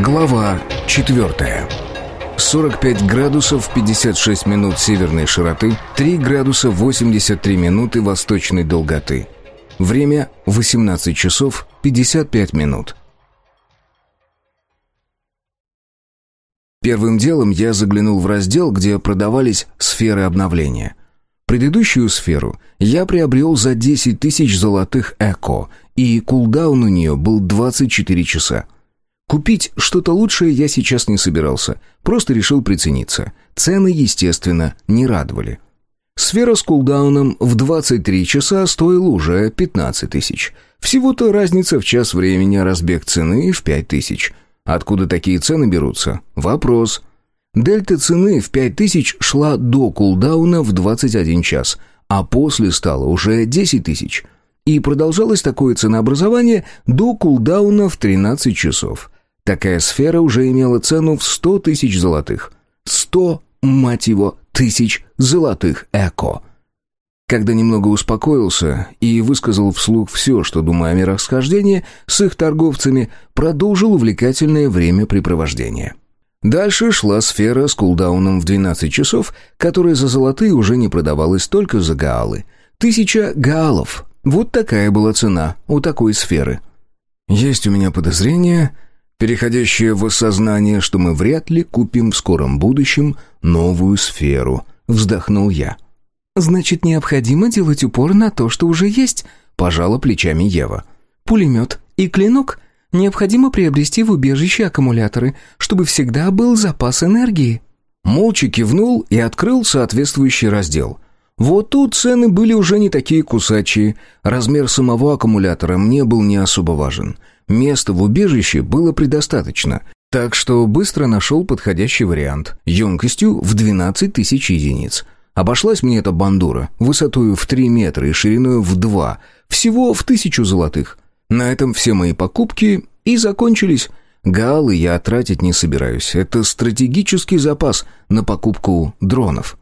Глава 4. 45 градусов 56 минут северной широты, 3 градуса 83 минуты восточной долготы. Время 18 часов 55 минут. Первым делом я заглянул в раздел, где продавались сферы обновления. Предыдущую сферу я приобрел за 10 тысяч золотых эко, и кулдаун у нее был 24 часа. Купить что-то лучшее я сейчас не собирался, просто решил прицениться. Цены, естественно, не радовали. Сфера с кулдауном в 23 часа стоила уже 15 тысяч. Всего-то разница в час времени, а разбег цены в 5 тысяч. Откуда такие цены берутся? Вопрос. Дельта цены в 5 тысяч шла до кулдауна в 21 час, а после стало уже 10 тысяч. И продолжалось такое ценообразование до кулдауна в 13 часов. Такая сфера уже имела цену в сто тысяч золотых. Сто, мать его, тысяч золотых эко. Когда немного успокоился и высказал вслух все, что думаю о мирах схождения, с их торговцами продолжил увлекательное времяпрепровождение. Дальше шла сфера с кулдауном в 12 часов, которая за золотые уже не продавалась только за гаалы. Тысяча гаалов. Вот такая была цена у такой сферы. Есть у меня подозрение, переходящее в осознание, что мы вряд ли купим в скором будущем новую сферу. Вздохнул я. «Значит, необходимо делать упор на то, что уже есть», – пожала плечами Ева. «Пулемет и клинок. Необходимо приобрести в убежище аккумуляторы, чтобы всегда был запас энергии». Молча кивнул и открыл соответствующий раздел. Вот тут цены были уже не такие кусачие. Размер самого аккумулятора мне был не особо важен. Места в убежище было предостаточно, так что быстро нашел подходящий вариант, емкостью в 12 тысяч единиц. Обошлась мне эта бандура, высотою в 3 метра и шириной в 2, всего в тысячу золотых. На этом все мои покупки и закончились. Гаалы я тратить не собираюсь, это стратегический запас на покупку дронов.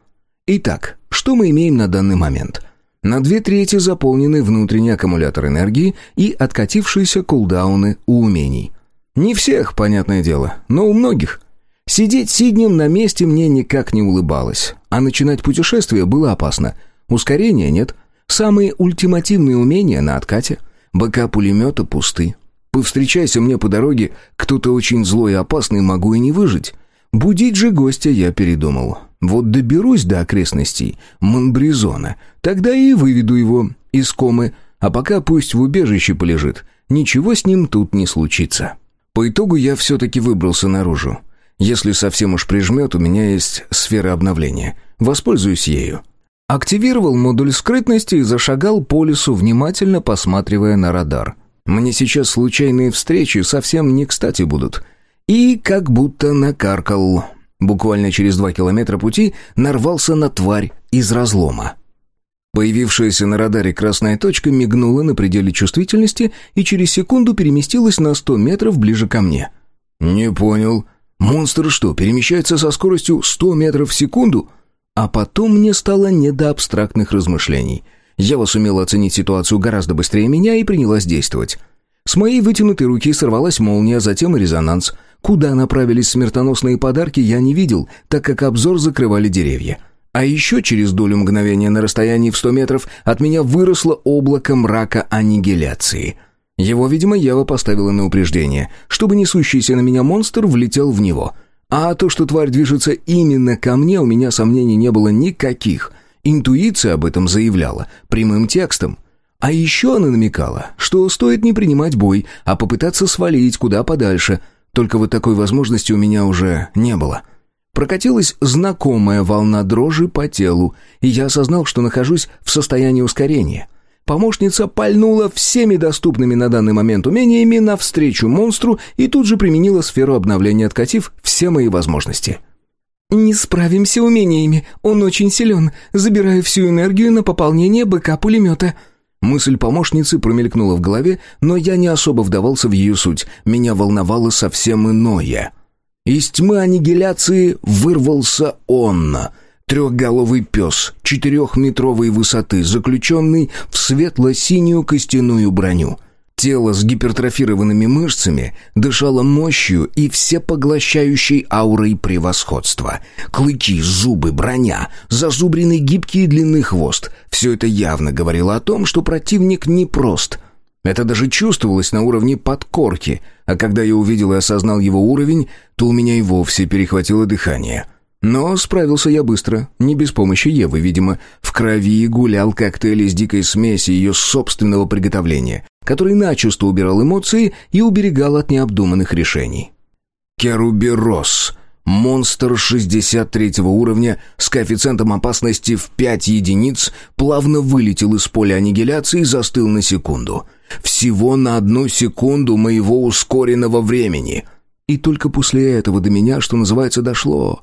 Итак, что мы имеем на данный момент? На две трети заполнены внутренний аккумулятор энергии и откатившиеся кулдауны у умений. Не всех, понятное дело, но у многих. Сидеть сиднем на месте мне никак не улыбалось, а начинать путешествие было опасно. Ускорения нет, самые ультимативные умения на откате, БК пулемета пусты. Повстречайся мне по дороге кто-то очень злой и опасный, могу и не выжить. Будить же гостя я передумал. Вот доберусь до окрестностей Монбризона, тогда и выведу его из комы, а пока пусть в убежище полежит, ничего с ним тут не случится. По итогу я все-таки выбрался наружу. Если совсем уж прижмет, у меня есть сфера обновления. Воспользуюсь ею. Активировал модуль скрытности и зашагал по лесу, внимательно посматривая на радар. Мне сейчас случайные встречи совсем не кстати будут. И как будто накаркал. Буквально через два километра пути нарвался на тварь из разлома. Появившаяся на радаре красная точка мигнула на пределе чувствительности и через секунду переместилась на сто метров ближе ко мне. «Не понял. Монстр что, перемещается со скоростью сто метров в секунду?» А потом мне стало не до абстрактных размышлений. Ева сумела оценить ситуацию гораздо быстрее меня и принялась действовать. С моей вытянутой руки сорвалась молния, затем резонанс. Куда направились смертоносные подарки, я не видел, так как обзор закрывали деревья. А еще через долю мгновения на расстоянии в сто метров от меня выросло облако мрака аннигиляции. Его, видимо, Ева поставила на упреждение, чтобы несущийся на меня монстр влетел в него. А то, что тварь движется именно ко мне, у меня сомнений не было никаких. Интуиция об этом заявляла, прямым текстом. А еще она намекала, что стоит не принимать бой, а попытаться свалить куда подальше. Только вот такой возможности у меня уже не было. — Прокатилась знакомая волна дрожи по телу, и я осознал, что нахожусь в состоянии ускорения. Помощница пальнула всеми доступными на данный момент умениями навстречу монстру и тут же применила сферу обновления, откатив все мои возможности. «Не справимся умениями, он очень силен. Забираю всю энергию на пополнение БК пулемета». Мысль помощницы промелькнула в голове, но я не особо вдавался в ее суть. Меня волновало совсем иное. Из тьмы аннигиляции вырвался он, трехголовый пес, четырехметровой высоты, заключенный в светло-синюю костяную броню. Тело с гипертрофированными мышцами дышало мощью и всепоглощающей аурой превосходства. Клыки, зубы, броня, зазубренный гибкий и длинный хвост — все это явно говорило о том, что противник непрост. Это даже чувствовалось на уровне подкорки, а когда я увидел и осознал его уровень, то у меня и вовсе перехватило дыхание — но справился я быстро, не без помощи Евы, видимо. В крови гулял коктейль из дикой смеси ее собственного приготовления, который начисто убирал эмоции и уберегал от необдуманных решений. Керуберос. Монстр 63 уровня с коэффициентом опасности в 5 единиц плавно вылетел из поля аннигиляции и застыл на секунду. Всего на одну секунду моего ускоренного времени. И только после этого до меня, что называется, дошло.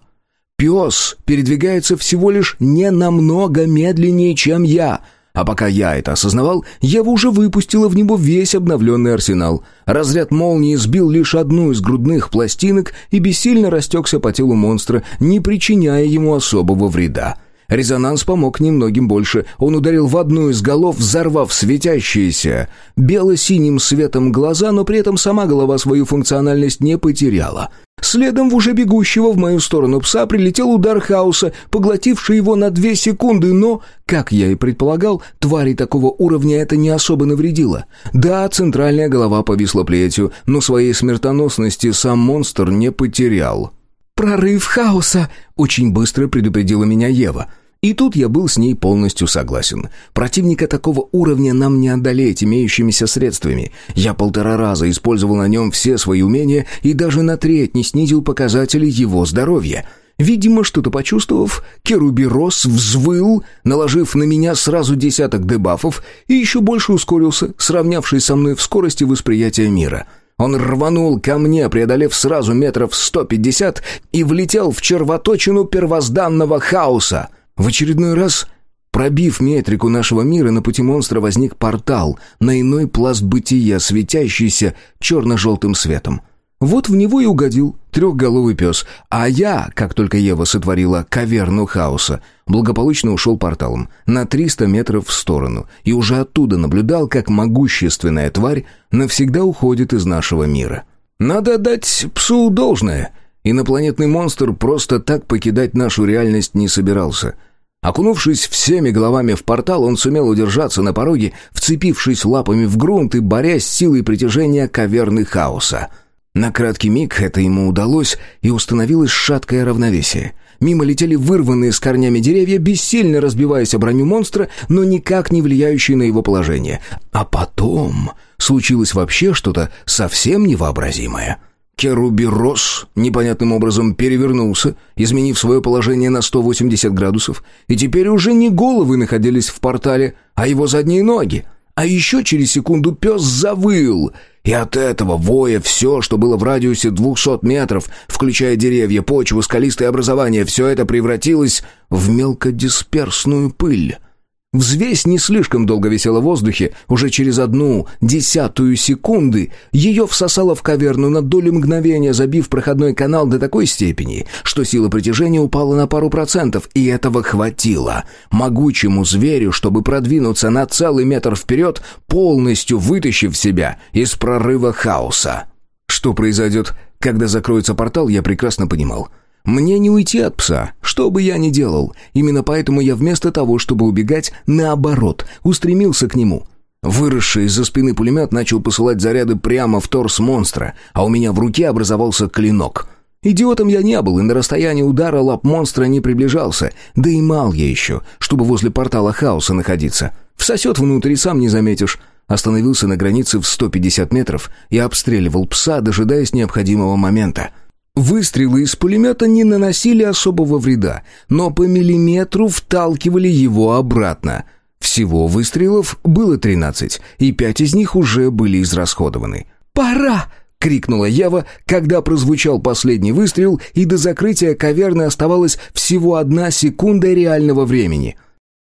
Пес передвигается всего лишь не намного медленнее, чем я. А пока я это осознавал, Ева уже выпустила в него весь обновленный арсенал. Разряд молнии сбил лишь одну из грудных пластинок и бессильно растекся по телу монстра, не причиняя ему особого вреда. Резонанс помог немногим больше. Он ударил в одну из голов, взорвав светящиеся бело-синим светом глаза, но при этом сама голова свою функциональность не потеряла. Следом в уже бегущего в мою сторону пса прилетел удар хаоса, поглотивший его на две секунды, но, как я и предполагал, твари такого уровня это не особо навредило. Да, центральная голова повисла плетью, но своей смертоносности сам монстр не потерял. «Прорыв хаоса!» — очень быстро предупредила меня Ева. И тут я был с ней полностью согласен. Противника такого уровня нам не одолеть имеющимися средствами. Я полтора раза использовал на нем все свои умения и даже на треть не снизил показатели его здоровья. Видимо, что-то почувствовав, Керуберос взвыл, наложив на меня сразу десяток дебафов и еще больше ускорился, сравнявшись со мной в скорости восприятия мира — он рванул ко мне, преодолев сразу метров сто пятьдесят, и влетел в червоточину первозданного хаоса. В очередной раз, пробив метрику нашего мира, на пути монстра возник портал на иной пласт бытия, светящийся черно-желтым светом. Вот в него и угодил трехголовый пес, а я, как только Ева сотворила каверну хаоса, благополучно ушел порталом на 300 метров в сторону и уже оттуда наблюдал, как могущественная тварь навсегда уходит из нашего мира. Надо отдать псу должное. Инопланетный монстр просто так покидать нашу реальность не собирался. Окунувшись всеми головами в портал, он сумел удержаться на пороге, вцепившись лапами в грунт и борясь с силой притяжения каверны хаоса — на краткий миг это ему удалось, и установилось шаткое равновесие. Мимо летели вырванные с корнями деревья, бессильно разбиваясь о броню монстра, но никак не влияющие на его положение. А потом случилось вообще что-то совсем невообразимое. Керуберос непонятным образом перевернулся, изменив свое положение на 180 градусов, и теперь уже не головы находились в портале, а его задние ноги. А еще через секунду пес завыл — и от этого воя все, что было в радиусе двухсот метров, включая деревья, почву, скалистые образования, все это превратилось в мелкодисперсную пыль. Взвесь не слишком долго висела в воздухе, уже через одну десятую секунды ее всосало в каверну на долю мгновения, забив проходной канал до такой степени, что сила притяжения упала на пару процентов, и этого хватило. Могучему зверю, чтобы продвинуться на целый метр вперед, полностью вытащив себя из прорыва хаоса. Что произойдет, когда закроется портал, я прекрасно понимал — мне не уйти от пса, что бы я ни делал. Именно поэтому я вместо того, чтобы убегать, наоборот, устремился к нему. Выросший из-за спины пулемет начал посылать заряды прямо в торс монстра, а у меня в руке образовался клинок. Идиотом я не был, и на расстоянии удара лап монстра не приближался, да и мал я еще, чтобы возле портала хаоса находиться. Всосет внутрь и сам не заметишь. Остановился на границе в 150 метров и обстреливал пса, дожидаясь необходимого момента — Выстрелы из пулемета не наносили особого вреда, но по миллиметру вталкивали его обратно. Всего выстрелов было 13, и пять из них уже были израсходованы. «Пора!» — крикнула Ева, когда прозвучал последний выстрел, и до закрытия каверны оставалась всего одна секунда реального времени.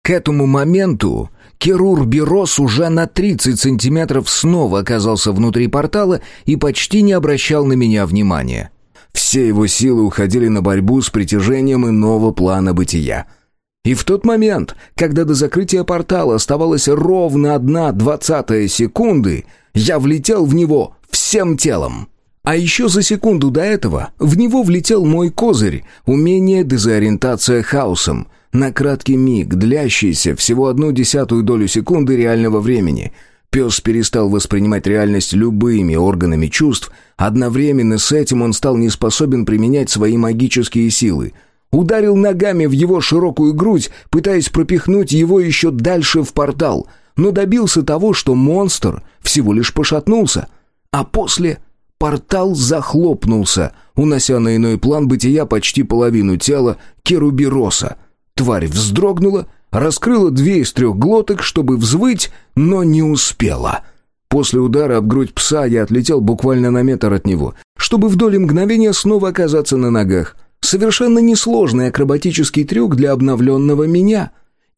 К этому моменту Керур Берос уже на 30 сантиметров снова оказался внутри портала и почти не обращал на меня внимания. Все его силы уходили на борьбу с притяжением иного плана бытия. И в тот момент, когда до закрытия портала оставалось ровно одна двадцатая секунды, я влетел в него всем телом. А еще за секунду до этого в него влетел мой козырь, умение дезориентация хаосом, на краткий миг, длящийся всего одну десятую долю секунды реального времени. Пес перестал воспринимать реальность любыми органами чувств, одновременно с этим он стал не способен применять свои магические силы. Ударил ногами в его широкую грудь, пытаясь пропихнуть его еще дальше в портал, но добился того, что монстр всего лишь пошатнулся, а после Портал захлопнулся, унося на иной план бытия почти половину тела Керубироса. Тварь вздрогнула, раскрыла две из трех глоток, чтобы взвыть, но не успела. После удара об грудь пса я отлетел буквально на метр от него, чтобы в доли мгновения снова оказаться на ногах. Совершенно несложный акробатический трюк для обновленного меня.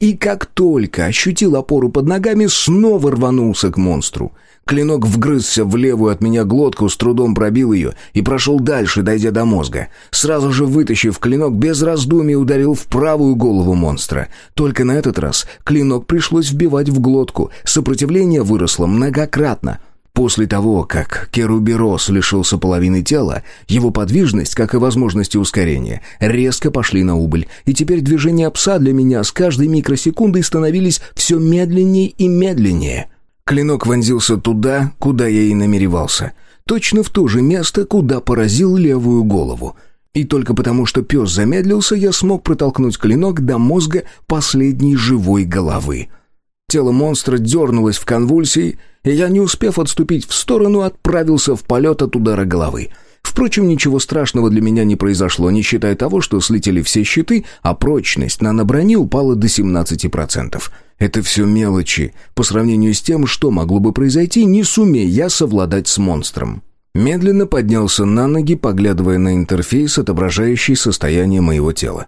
И как только ощутил опору под ногами, снова рванулся к монстру. Клинок вгрызся в левую от меня глотку, с трудом пробил ее и прошел дальше, дойдя до мозга. Сразу же вытащив клинок, без раздумий ударил в правую голову монстра. Только на этот раз клинок пришлось вбивать в глотку. Сопротивление выросло многократно. После того, как Керуберос лишился половины тела, его подвижность, как и возможности ускорения, резко пошли на убыль, и теперь движения пса для меня с каждой микросекундой становились все медленнее и медленнее. Клинок вонзился туда, куда я и намеревался. Точно в то же место, куда поразил левую голову. И только потому, что пес замедлился, я смог протолкнуть клинок до мозга последней живой головы. Тело монстра дернулось в конвульсии, и я, не успев отступить в сторону, отправился в полет от удара головы — Впрочем, ничего страшного для меня не произошло, не считая того, что слетели все щиты, а прочность наноброни упала до 17%. Это все мелочи по сравнению с тем, что могло бы произойти, не сумея я совладать с монстром. Медленно поднялся на ноги, поглядывая на интерфейс, отображающий состояние моего тела.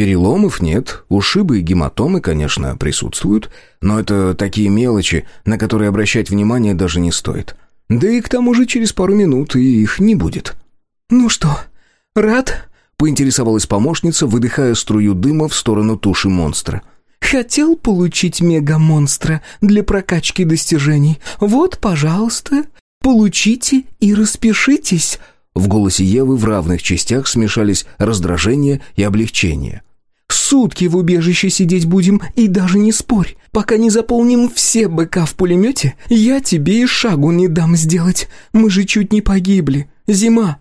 Переломов нет, ушибы и гематомы, конечно, присутствуют, но это такие мелочи, на которые обращать внимание даже не стоит. — да и к тому же через пару минут и их не будет. «Ну что, рад?» — поинтересовалась помощница, выдыхая струю дыма в сторону туши монстра. «Хотел получить мега-монстра для прокачки достижений? Вот, пожалуйста, получите и распишитесь». В голосе Евы в равных частях смешались раздражение и облегчение. Сутки в убежище сидеть будем, и даже не спорь. Пока не заполним все БК в пулемете, я тебе и шагу не дам сделать. Мы же чуть не погибли. Зима».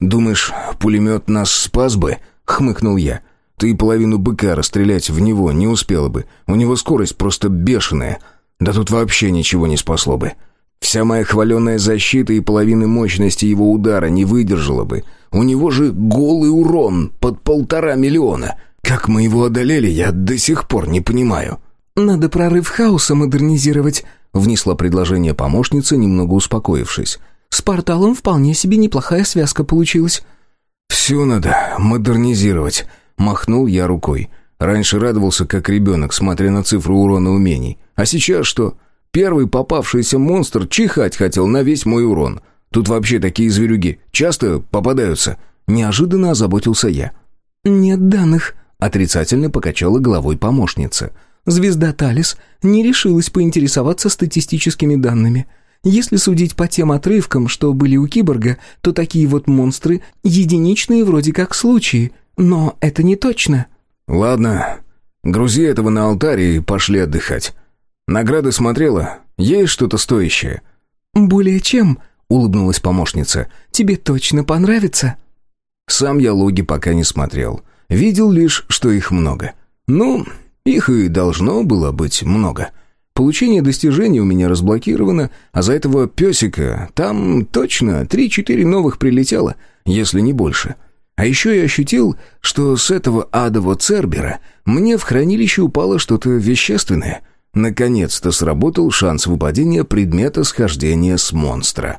«Думаешь, пулемет нас спас бы?» — хмыкнул я. «Ты половину БК расстрелять в него не успела бы. У него скорость просто бешеная. Да тут вообще ничего не спасло бы. Вся моя хваленая защита и половины мощности его удара не выдержала бы. У него же голый урон под полтора миллиона». Как мы его одолели, я до сих пор не понимаю». «Надо прорыв хаоса модернизировать», — внесла предложение помощница, немного успокоившись. «С порталом вполне себе неплохая связка получилась». «Все надо модернизировать», — махнул я рукой. Раньше радовался, как ребенок, смотря на цифру урона умений. А сейчас что? Первый попавшийся монстр чихать хотел на весь мой урон. Тут вообще такие зверюги часто попадаются. Неожиданно озаботился я. «Нет данных», Отрицательно покачала головой помощница. Звезда Талис не решилась поинтересоваться статистическими данными. Если судить по тем отрывкам, что были у киборга, то такие вот монстры единичные вроде как случаи, но это не точно. Ладно, грузи этого на алтарь и пошли отдыхать. Награды смотрела, есть что-то стоящее. Более чем, улыбнулась помощница. Тебе точно понравится. Сам я логи пока не смотрел. Видел лишь, что их много. Ну, их и должно было быть много. Получение достижений у меня разблокировано, а за этого песика там точно 3-4 новых прилетело, если не больше. А еще я ощутил, что с этого адового Цербера мне в хранилище упало что-то вещественное. Наконец-то сработал шанс выпадения предмета схождения с монстра.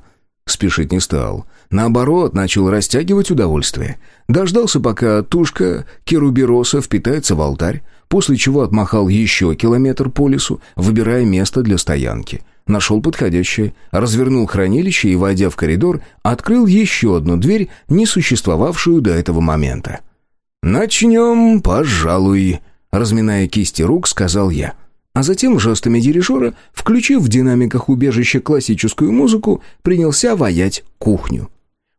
Спешить не стал. Наоборот, начал растягивать удовольствие. Дождался, пока тушка керубероса впитается в алтарь, после чего отмахал еще километр по лесу, выбирая место для стоянки. Нашел подходящее, развернул хранилище и, войдя в коридор, открыл еще одну дверь, не существовавшую до этого момента. «Начнем, пожалуй, разминая кисти рук, сказал я. А затем жестами дирижера, включив в динамиках убежища классическую музыку, принялся ваять кухню.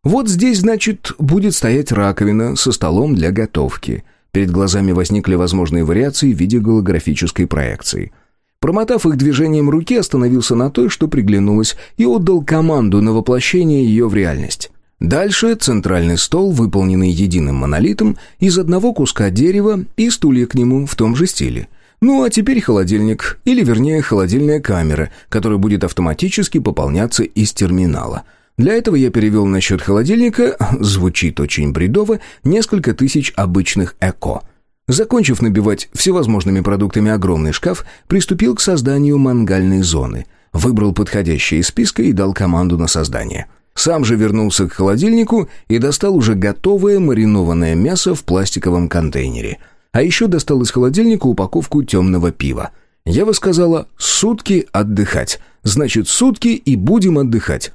Вот здесь, значит, будет стоять раковина со столом для готовки. Перед глазами возникли возможные вариации в виде голографической проекции. Промотав их движением руки, остановился на той, что приглянулась, и отдал команду на воплощение ее в реальность. Дальше центральный стол, выполненный единым монолитом, из одного куска дерева и стулья к нему в том же стиле. Ну а теперь холодильник, или вернее холодильная камера, которая будет автоматически пополняться из терминала – для этого я перевел на счет холодильника, звучит очень бредово, несколько тысяч обычных ЭКО. Закончив набивать всевозможными продуктами огромный шкаф, приступил к созданию мангальной зоны. Выбрал подходящие из списка и дал команду на создание. Сам же вернулся к холодильнику и достал уже готовое маринованное мясо в пластиковом контейнере. А еще достал из холодильника упаковку темного пива. Ева сказала «сутки отдыхать». Значит, сутки и будем отдыхать.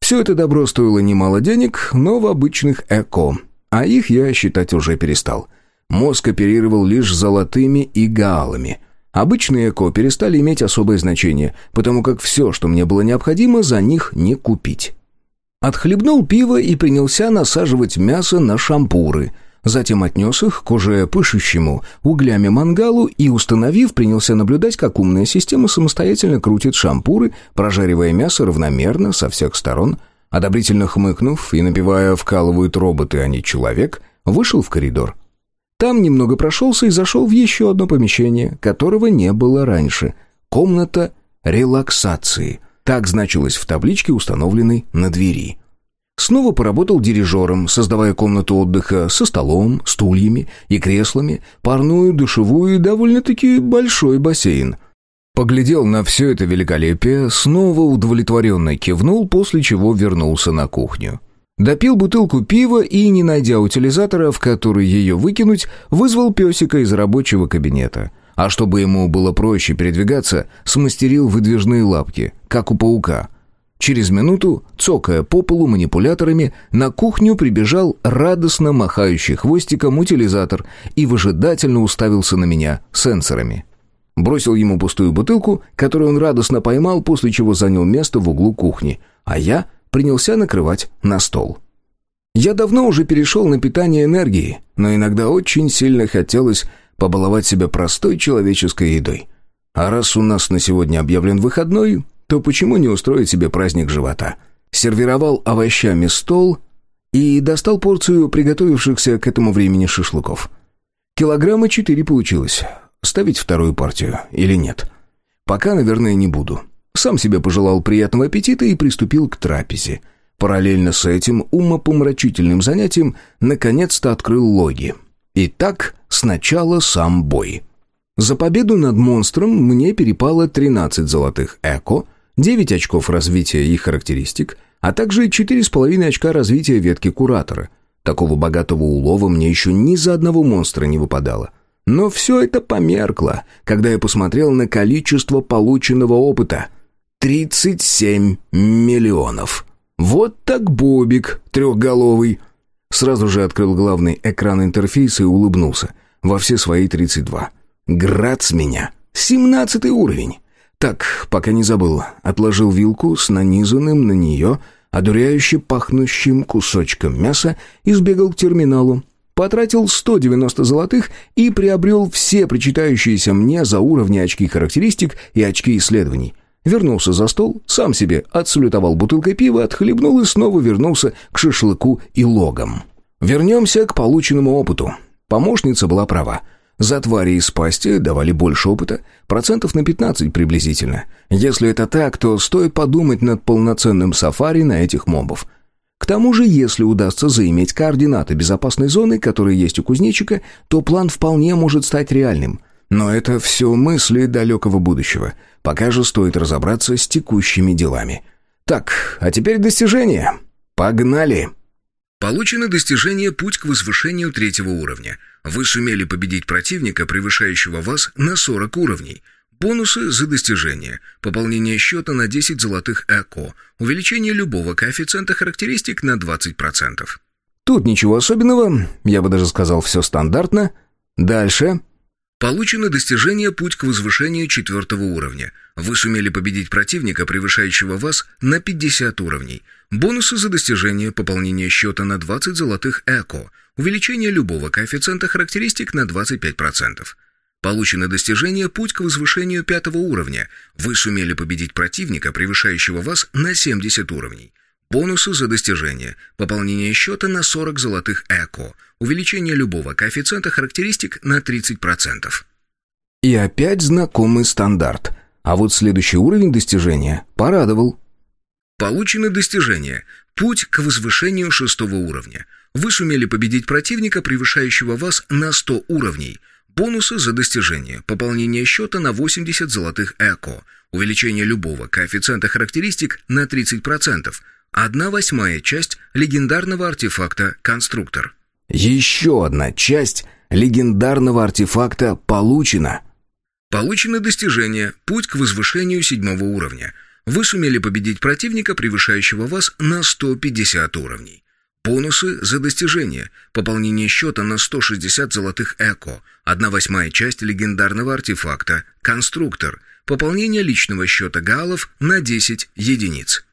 Все это добро стоило немало денег, но в обычных ЭКО, а их я считать уже перестал. Мозг оперировал лишь золотыми и гаалами. Обычные ЭКО перестали иметь особое значение, потому как все, что мне было необходимо, за них не купить. Отхлебнул пиво и принялся насаживать мясо на шампуры – Затем отнес их к уже пышущему углями мангалу и, установив, принялся наблюдать, как умная система самостоятельно крутит шампуры, прожаривая мясо равномерно со всех сторон. Одобрительно хмыкнув и напевая «вкалывают роботы, а не человек», вышел в коридор. Там немного прошелся и зашел в еще одно помещение, которого не было раньше. Комната релаксации. Так значилось в табличке, установленной на двери. Снова поработал дирижером, создавая комнату отдыха со столом, стульями и креслами, парную, душевую и довольно-таки большой бассейн. Поглядел на все это великолепие, снова удовлетворенно кивнул, после чего вернулся на кухню. Допил бутылку пива и, не найдя утилизатора, в который ее выкинуть, вызвал песика из рабочего кабинета. А чтобы ему было проще передвигаться, смастерил выдвижные лапки, как у паука – Через минуту, цокая по полу манипуляторами, на кухню прибежал радостно махающий хвостиком утилизатор и выжидательно уставился на меня сенсорами. Бросил ему пустую бутылку, которую он радостно поймал, после чего занял место в углу кухни, а я принялся накрывать на стол. Я давно уже перешел на питание энергии, но иногда очень сильно хотелось побаловать себя простой человеческой едой. А раз у нас на сегодня объявлен выходной, то почему не устроить себе праздник живота? Сервировал овощами стол и достал порцию приготовившихся к этому времени шашлыков. Килограмма четыре получилось. Ставить вторую партию или нет? Пока, наверное, не буду. Сам себе пожелал приятного аппетита и приступил к трапезе. Параллельно с этим умопомрачительным занятием наконец-то открыл логи. Итак, сначала сам бой. За победу над монстром мне перепало 13 золотых эко — 9 очков развития их характеристик, а также 4,5 очка развития ветки Куратора. Такого богатого улова мне еще ни за одного монстра не выпадало. Но все это померкло, когда я посмотрел на количество полученного опыта. 37 миллионов. Вот так бобик трехголовый. Сразу же открыл главный экран интерфейса и улыбнулся. Во все свои 32. Град с меня. 17 уровень. Так, пока не забыл, отложил вилку с нанизанным на нее одуряюще пахнущим кусочком мяса и сбегал к терминалу. Потратил 190 золотых и приобрел все причитающиеся мне за уровни очки характеристик и очки исследований. Вернулся за стол, сам себе отсалютовал бутылкой пива, отхлебнул и снова вернулся к шашлыку и логам. Вернемся к полученному опыту. Помощница была права. За твари из пасти давали больше опыта, процентов на 15 приблизительно. Если это так, то стоит подумать над полноценным сафари на этих мобов. К тому же, если удастся заиметь координаты безопасной зоны, которые есть у кузнечика, то план вполне может стать реальным. Но это все мысли далекого будущего. Пока же стоит разобраться с текущими делами. Так, а теперь достижения. Погнали! Получено достижение «Путь к возвышению третьего уровня». Вы сумели победить противника, превышающего вас на 40 уровней. Бонусы за достижение. Пополнение счета на 10 золотых ЭКО. Увеличение любого коэффициента характеристик на 20%. Тут ничего особенного, я бы даже сказал, все стандартно. Дальше. Получено достижение «Путь к возвышению четвертого уровня». Вы сумели победить противника, превышающего вас на 50 уровней. Бонусы за достижение, пополнение счета на 20 золотых эко, увеличение любого коэффициента характеристик на 25%. Получено достижение «Путь к возвышению пятого уровня». Вы сумели победить противника, превышающего вас на 70 уровней. Бонусы за достижение. Пополнение счета на 40 золотых эко. Увеличение любого коэффициента характеристик на 30%. И опять знакомый стандарт. А вот следующий уровень достижения порадовал. Получено достижение. Путь к возвышению шестого уровня. Вы сумели победить противника, превышающего вас на 100 уровней. Бонусы за достижение. Пополнение счета на 80 золотых эко. Увеличение любого коэффициента характеристик на 30%. Одна восьмая часть легендарного артефакта «Конструктор». Еще одна часть легендарного артефакта получена. Получено достижение «Путь к возвышению седьмого уровня». Вы сумели победить противника, превышающего вас на 150 уровней. Бонусы за достижение. Пополнение счета на 160 золотых эко. Одна восьмая часть легендарного артефакта «Конструктор». Пополнение личного счета галов на 10 единиц.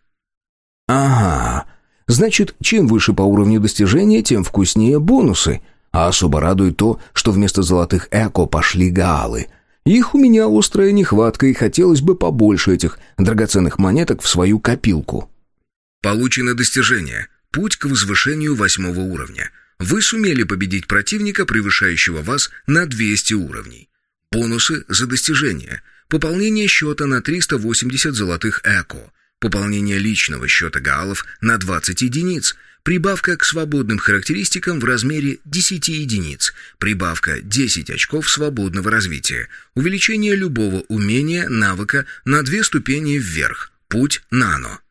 Ага. Значит, чем выше по уровню достижения, тем вкуснее бонусы. А особо радует то, что вместо золотых эко пошли гаалы. Их у меня острая нехватка, и хотелось бы побольше этих драгоценных монеток в свою копилку. Получено достижение. Путь к возвышению восьмого уровня. Вы сумели победить противника, превышающего вас на 200 уровней. Бонусы за достижение. Пополнение счета на 380 золотых эко. Пополнение личного счета гаалов на 20 единиц. Прибавка к свободным характеристикам в размере 10 единиц. Прибавка 10 очков свободного развития. Увеличение любого умения, навыка на две ступени вверх. Путь нано.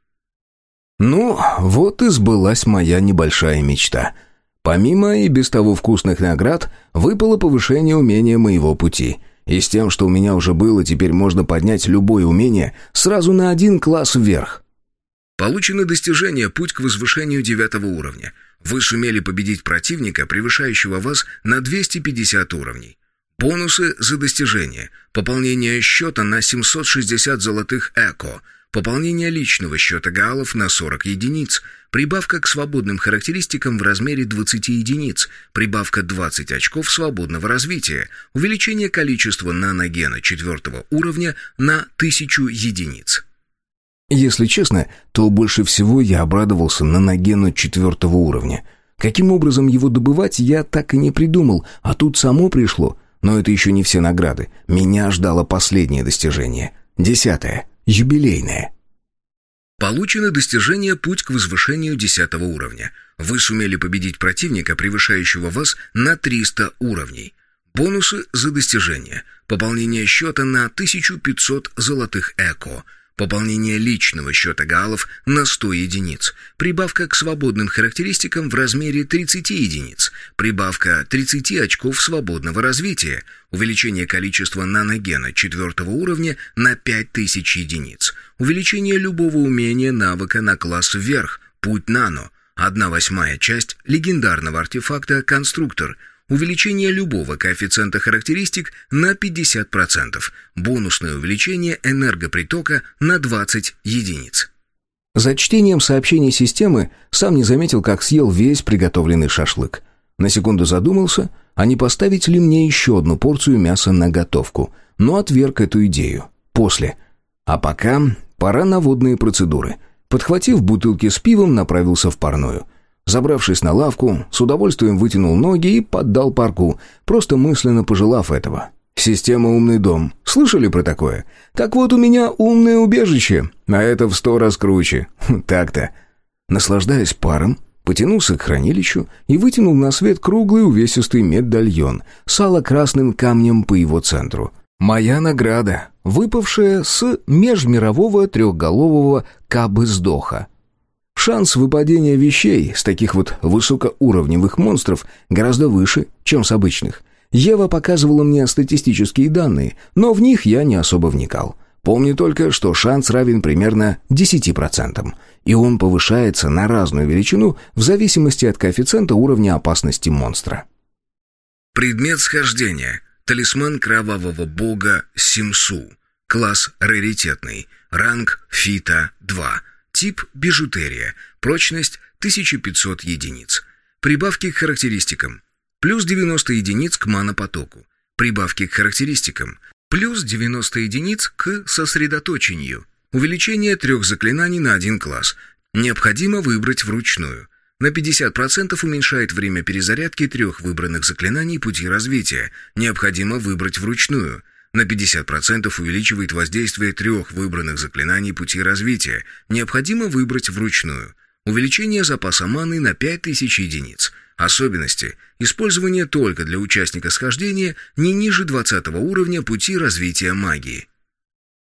Ну, вот и сбылась моя небольшая мечта. Помимо и без того вкусных наград, выпало повышение умения моего пути — и с тем, что у меня уже было, теперь можно поднять любое умение сразу на один класс вверх. Получено достижение «Путь к возвышению девятого уровня». Вы сумели победить противника, превышающего вас на 250 уровней. Бонусы за достижение. Пополнение счета на 760 золотых эко – Пополнение личного счета гаалов на 40 единиц. Прибавка к свободным характеристикам в размере 20 единиц. Прибавка 20 очков свободного развития. Увеличение количества наногена четвертого уровня на 1000 единиц. Если честно, то больше всего я обрадовался наногену четвертого уровня. Каким образом его добывать, я так и не придумал, а тут само пришло. Но это еще не все награды. Меня ждало последнее достижение. Десятое. Юбилейное. Получено достижение «Путь к возвышению 10 уровня». Вы сумели победить противника, превышающего вас на 300 уровней. Бонусы за достижение. Пополнение счета на 1500 золотых эко – Пополнение личного счета галов на 100 единиц. Прибавка к свободным характеристикам в размере 30 единиц. Прибавка 30 очков свободного развития. Увеличение количества наногена четвертого уровня на 5000 единиц. Увеличение любого умения навыка на класс вверх. Путь нано. Одна восьмая часть легендарного артефакта «Конструктор», увеличение любого коэффициента характеристик на 50%, бонусное увеличение энергопритока на 20 единиц. За чтением сообщений системы сам не заметил, как съел весь приготовленный шашлык. На секунду задумался, а не поставить ли мне еще одну порцию мяса на готовку, но отверг эту идею. После. А пока пора на водные процедуры. Подхватив бутылки с пивом, направился в парную. Забравшись на лавку, с удовольствием вытянул ноги и поддал парку, просто мысленно пожелав этого. «Система «Умный дом». Слышали про такое? Так вот у меня умное убежище, а это в сто раз круче. Так-то». Наслаждаясь паром, потянулся к хранилищу и вытянул на свет круглый увесистый медальон с красным камнем по его центру. Моя награда, выпавшая с межмирового трехголового кабы-сдоха. Шанс выпадения вещей с таких вот высокоуровневых монстров гораздо выше, чем с обычных. Ева показывала мне статистические данные, но в них я не особо вникал. Помню только, что шанс равен примерно 10%, и он повышается на разную величину в зависимости от коэффициента уровня опасности монстра. Предмет схождения. Талисман кровавого бога Симсу. Класс раритетный. Ранг Фита 2. Тип бижутерия. Прочность 1500 единиц. Прибавки к характеристикам. Плюс 90 единиц к манопотоку. Прибавки к характеристикам. Плюс 90 единиц к сосредоточению. Увеличение трех заклинаний на один класс. Необходимо выбрать вручную. На 50% уменьшает время перезарядки трех выбранных заклинаний пути развития. Необходимо выбрать вручную. На 50% увеличивает воздействие трех выбранных заклинаний пути развития. Необходимо выбрать вручную. Увеличение запаса маны на 5000 единиц. Особенности. Использование только для участника схождения не ниже 20 уровня пути развития магии.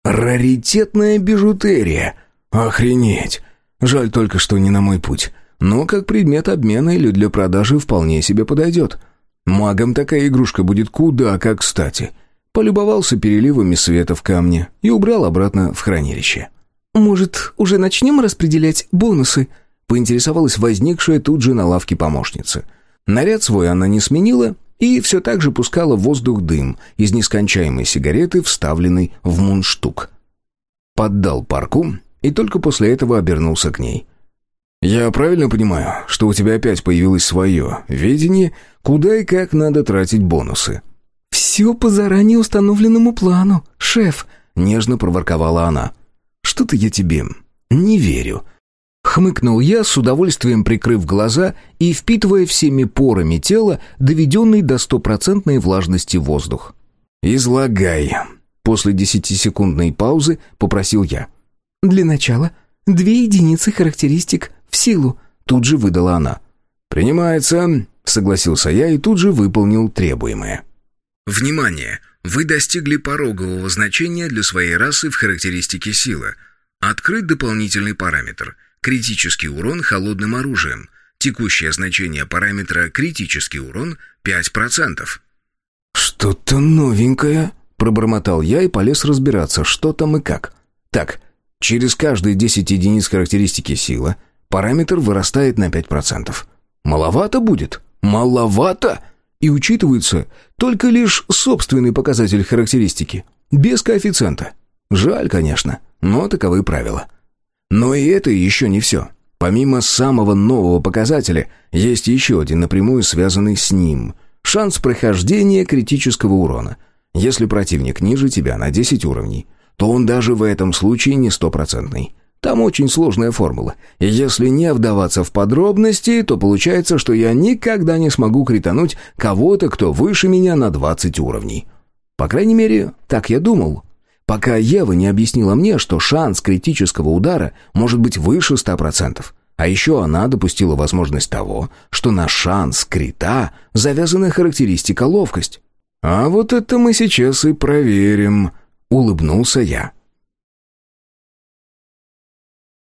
Раритетная бижутерия. Охренеть. Жаль только, что не на мой путь. Но как предмет обмена или для продажи вполне себе подойдет. Магам такая игрушка будет куда как кстати. Полюбовался переливами света в камне и убрал обратно в хранилище. «Может, уже начнем распределять бонусы?» поинтересовалась возникшая тут же на лавке помощница. Наряд свой она не сменила и все так же пускала воздух дым из нескончаемой сигареты, вставленной в мундштук. Поддал парку и только после этого обернулся к ней. «Я правильно понимаю, что у тебя опять появилось свое видение, куда и как надо тратить бонусы?» «Все по заранее установленному плану, шеф», — нежно проворковала она. «Что-то я тебе не верю». Хмыкнул я, с удовольствием прикрыв глаза и впитывая всеми порами тела доведенный до стопроцентной влажности воздух. «Излагай», — после десятисекундной паузы попросил я. «Для начала две единицы характеристик в силу», — тут же выдала она. «Принимается», — согласился я и тут же выполнил требуемое. «Внимание! Вы достигли порогового значения для своей расы в характеристике силы. Открыт дополнительный параметр — критический урон холодным оружием. Текущее значение параметра «критический урон» — 5%. «Что-то новенькое», — пробормотал я и полез разбираться, что там и как. «Так, через каждые 10 единиц характеристики сила параметр вырастает на 5%. Маловато будет? Маловато!» И учитывается только лишь собственный показатель характеристики, без коэффициента. Жаль, конечно, но таковы правила. Но и это еще не все. Помимо самого нового показателя, есть еще один напрямую связанный с ним. Шанс прохождения критического урона. Если противник ниже тебя на 10 уровней, то он даже в этом случае не стопроцентный. Там очень сложная формула. И если не вдаваться в подробности, то получается, что я никогда не смогу критануть кого-то, кто выше меня на 20 уровней. По крайней мере, так я думал. Пока Ева не объяснила мне, что шанс критического удара может быть выше 100%. А еще она допустила возможность того, что на шанс крита завязана характеристика ловкость. «А вот это мы сейчас и проверим», — улыбнулся я.